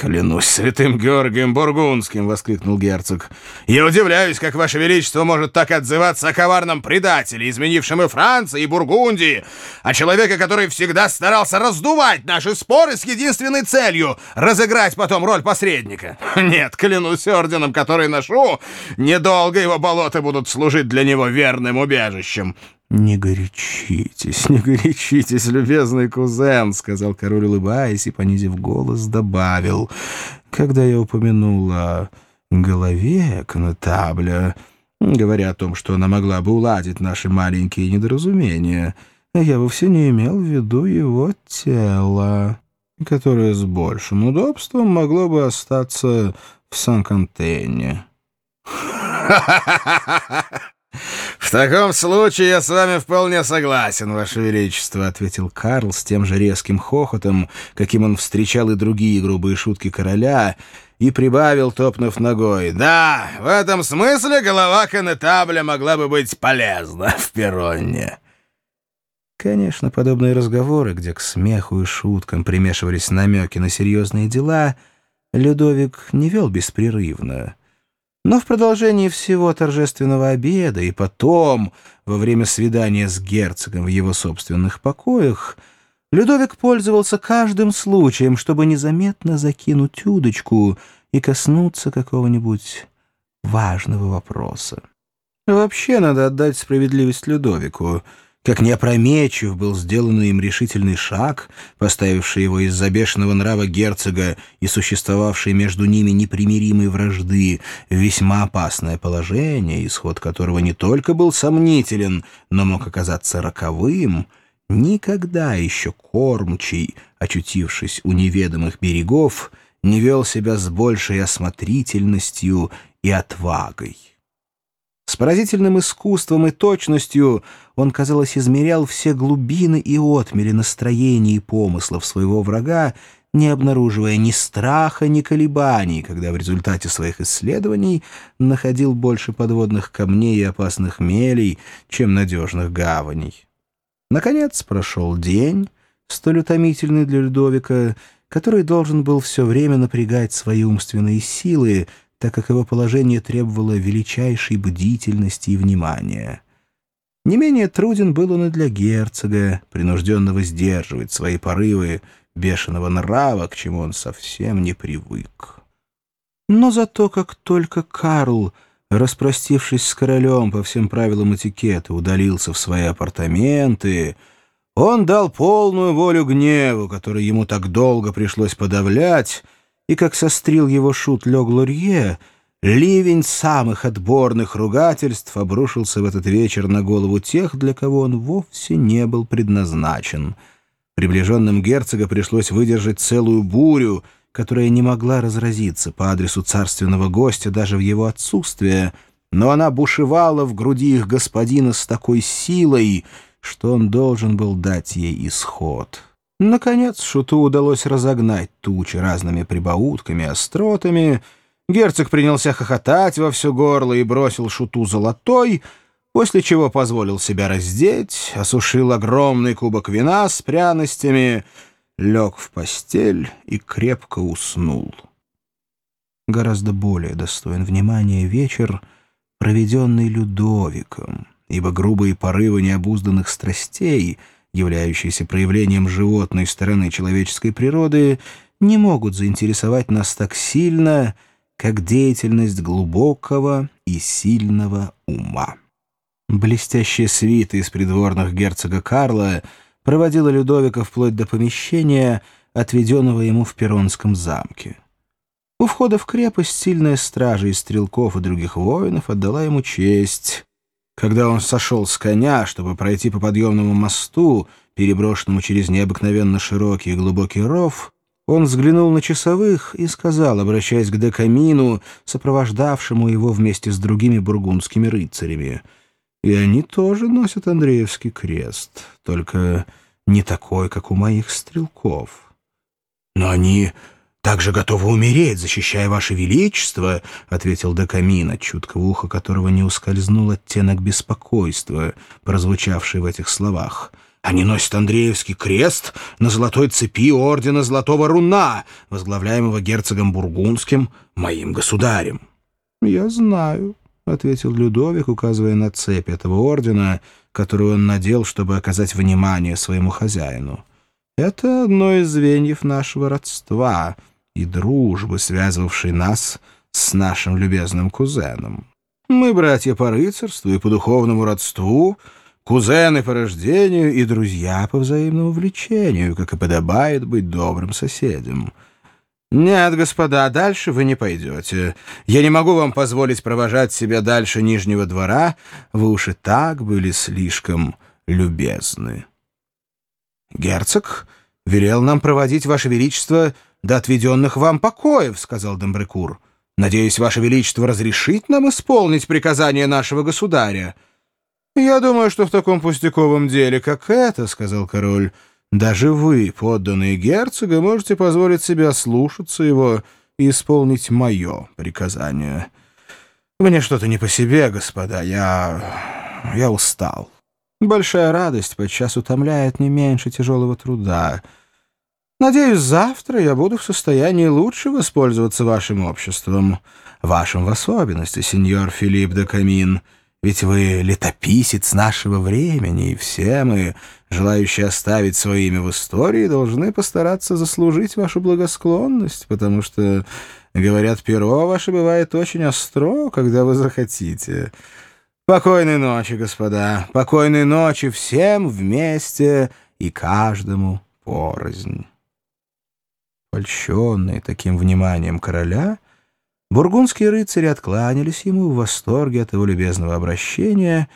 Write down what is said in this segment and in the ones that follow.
«Клянусь святым Георгием Бургундским!» — воскликнул герцог. «Я удивляюсь, как Ваше Величество может так отзываться о коварном предателе, изменившем и Франции, и Бургундии, о человеке, который всегда старался раздувать наши споры с единственной целью — разыграть потом роль посредника. Нет, клянусь орденом, который ношу, недолго его болота будут служить для него верным убежищем. «Не горячитесь, не горячитесь, любезный кузен», — сказал король, улыбаясь и, понизив голос, добавил. «Когда я упомянул о голове конетабля, говоря о том, что она могла бы уладить наши маленькие недоразумения, я вовсе не имел в виду его тело, которое с большим удобством могло бы остаться в Сан-Кантене». «В таком случае я с вами вполне согласен, Ваше Величество», — ответил Карл с тем же резким хохотом, каким он встречал и другие грубые шутки короля, и прибавил, топнув ногой. «Да, в этом смысле голова конетабля могла бы быть полезна в перронне». Конечно, подобные разговоры, где к смеху и шуткам примешивались намеки на серьезные дела, Людовик не вел беспрерывно — но в продолжении всего торжественного обеда и потом, во время свидания с герцогом в его собственных покоях, Людовик пользовался каждым случаем, чтобы незаметно закинуть удочку и коснуться какого-нибудь важного вопроса. Вообще надо отдать справедливость Людовику — как неопрометчив был сделан им решительный шаг, поставивший его из-за бешеного нрава герцога и существовавшей между ними непримиримой вражды в весьма опасное положение, исход которого не только был сомнителен, но мог оказаться роковым, никогда еще кормчий, очутившись у неведомых берегов, не вел себя с большей осмотрительностью и отвагой. Поразительным искусством и точностью он, казалось, измерял все глубины и отмели настроений и помыслов своего врага, не обнаруживая ни страха, ни колебаний, когда в результате своих исследований находил больше подводных камней и опасных мелей, чем надежных гаваней. Наконец прошел день, столь утомительный для Людовика, который должен был все время напрягать свои умственные силы, так как его положение требовало величайшей бдительности и внимания. Не менее труден был он и для герцога, принужденного сдерживать свои порывы бешеного нрава, к чему он совсем не привык. Но зато как только Карл, распростившись с королем по всем правилам этикета, удалился в свои апартаменты, он дал полную волю гневу, который ему так долго пришлось подавлять, и, как сострил его шут Лег Лурье, ливень самых отборных ругательств обрушился в этот вечер на голову тех, для кого он вовсе не был предназначен. Приближенным герцога пришлось выдержать целую бурю, которая не могла разразиться по адресу царственного гостя даже в его отсутствие, но она бушевала в груди их господина с такой силой, что он должен был дать ей исход». Наконец Шуту удалось разогнать тучи разными прибаутками, остротами. Герцог принялся хохотать во все горло и бросил Шуту золотой, после чего позволил себя раздеть, осушил огромный кубок вина с пряностями, лег в постель и крепко уснул. Гораздо более достоин внимания вечер, проведенный Людовиком, ибо грубые порывы необузданных страстей — являющиеся проявлением животной стороны человеческой природы, не могут заинтересовать нас так сильно, как деятельность глубокого и сильного ума. Блестящая свита из придворных герцога Карла проводила Людовика вплоть до помещения, отведенного ему в Перронском замке. У входа в крепость сильная стража из стрелков и других воинов отдала ему честь. Когда он сошел с коня, чтобы пройти по подъемному мосту, переброшенному через необыкновенно широкий и глубокий ров, он взглянул на часовых и сказал, обращаясь к Декамину, сопровождавшему его вместе с другими бургундскими рыцарями, «И они тоже носят Андреевский крест, только не такой, как у моих стрелков». «Но они также готовы умереть, защищая ваше величество», — ответил Декамин, от чуткого уха которого не ускользнул оттенок беспокойства, прозвучавший в этих словах. Они носят Андреевский крест на золотой цепи ордена Золотого Руна, возглавляемого герцогом Бургундским, моим государем. — Я знаю, — ответил Людовик, указывая на цепь этого ордена, которую он надел, чтобы оказать внимание своему хозяину. — Это одно из звеньев нашего родства и дружбы, связывавшей нас с нашим любезным кузеном. Мы братья по рыцарству и по духовному родству — кузены по рождению и друзья по взаимному влечению, как и подобает быть добрым соседям. Нет, господа, дальше вы не пойдете. Я не могу вам позволить провожать себя дальше Нижнего двора. Вы уж и так были слишком любезны. Герцог велел нам проводить, Ваше Величество, до отведенных вам покоев, — сказал Домбрекур. Надеюсь, Ваше Величество разрешит нам исполнить приказание нашего государя. «Я думаю, что в таком пустяковом деле, как это, — сказал король, — даже вы, подданные герцога, можете позволить себе слушаться его и исполнить мое приказание. Мне что-то не по себе, господа, я... я устал. Большая радость подчас утомляет не меньше тяжелого труда. Надеюсь, завтра я буду в состоянии лучше воспользоваться вашим обществом, вашим в особенности, сеньор Филипп де Камин». Ведь вы летописец нашего времени, и все мы, желающие оставить свое имя в истории, должны постараться заслужить вашу благосклонность, потому что, говорят, перо ваше бывает очень остро, когда вы захотите. Покойной ночи, господа, покойной ночи всем вместе и каждому порознь. Польщенный таким вниманием короля — Бургундские рыцари откланялись ему в восторге от его любезного обращения,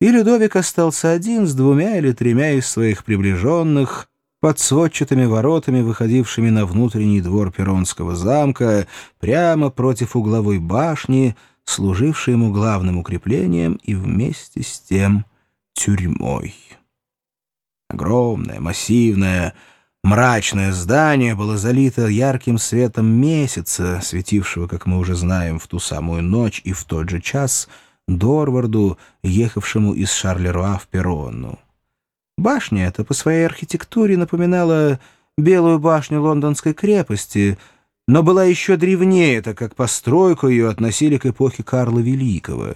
и Людовик остался один с двумя или тремя из своих приближенных под сводчатыми воротами, выходившими на внутренний двор Перронского замка, прямо против угловой башни, служившей ему главным укреплением и вместе с тем тюрьмой. Огромная, массивная, Мрачное здание было залито ярким светом месяца, светившего, как мы уже знаем, в ту самую ночь и в тот же час Дорварду, ехавшему из Шарлеруа в Перронну. Башня эта по своей архитектуре напоминала Белую башню лондонской крепости, но была еще древнее, так как постройку ее относили к эпохе Карла Великого.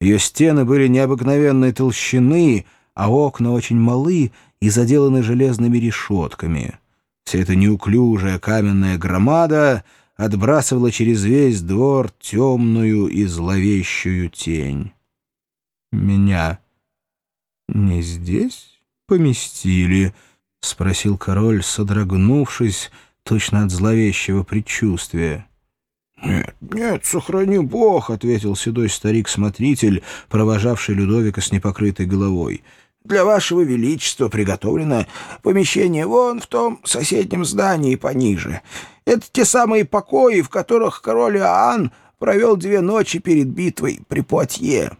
Ее стены были необыкновенной толщины, а окна очень малы и заделаны железными решетками. Вся эта неуклюжая каменная громада отбрасывала через весь двор темную и зловещую тень. «Меня не здесь поместили?» — спросил король, содрогнувшись, точно от зловещего предчувствия. «Нет, нет, сохрани бог», — ответил седой старик-смотритель, провожавший Людовика с непокрытой головой. Для вашего величества приготовлено помещение вон в том соседнем здании пониже. Это те самые покои, в которых король Иоанн провел две ночи перед битвой при Пуатье».